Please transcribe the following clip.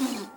Mm.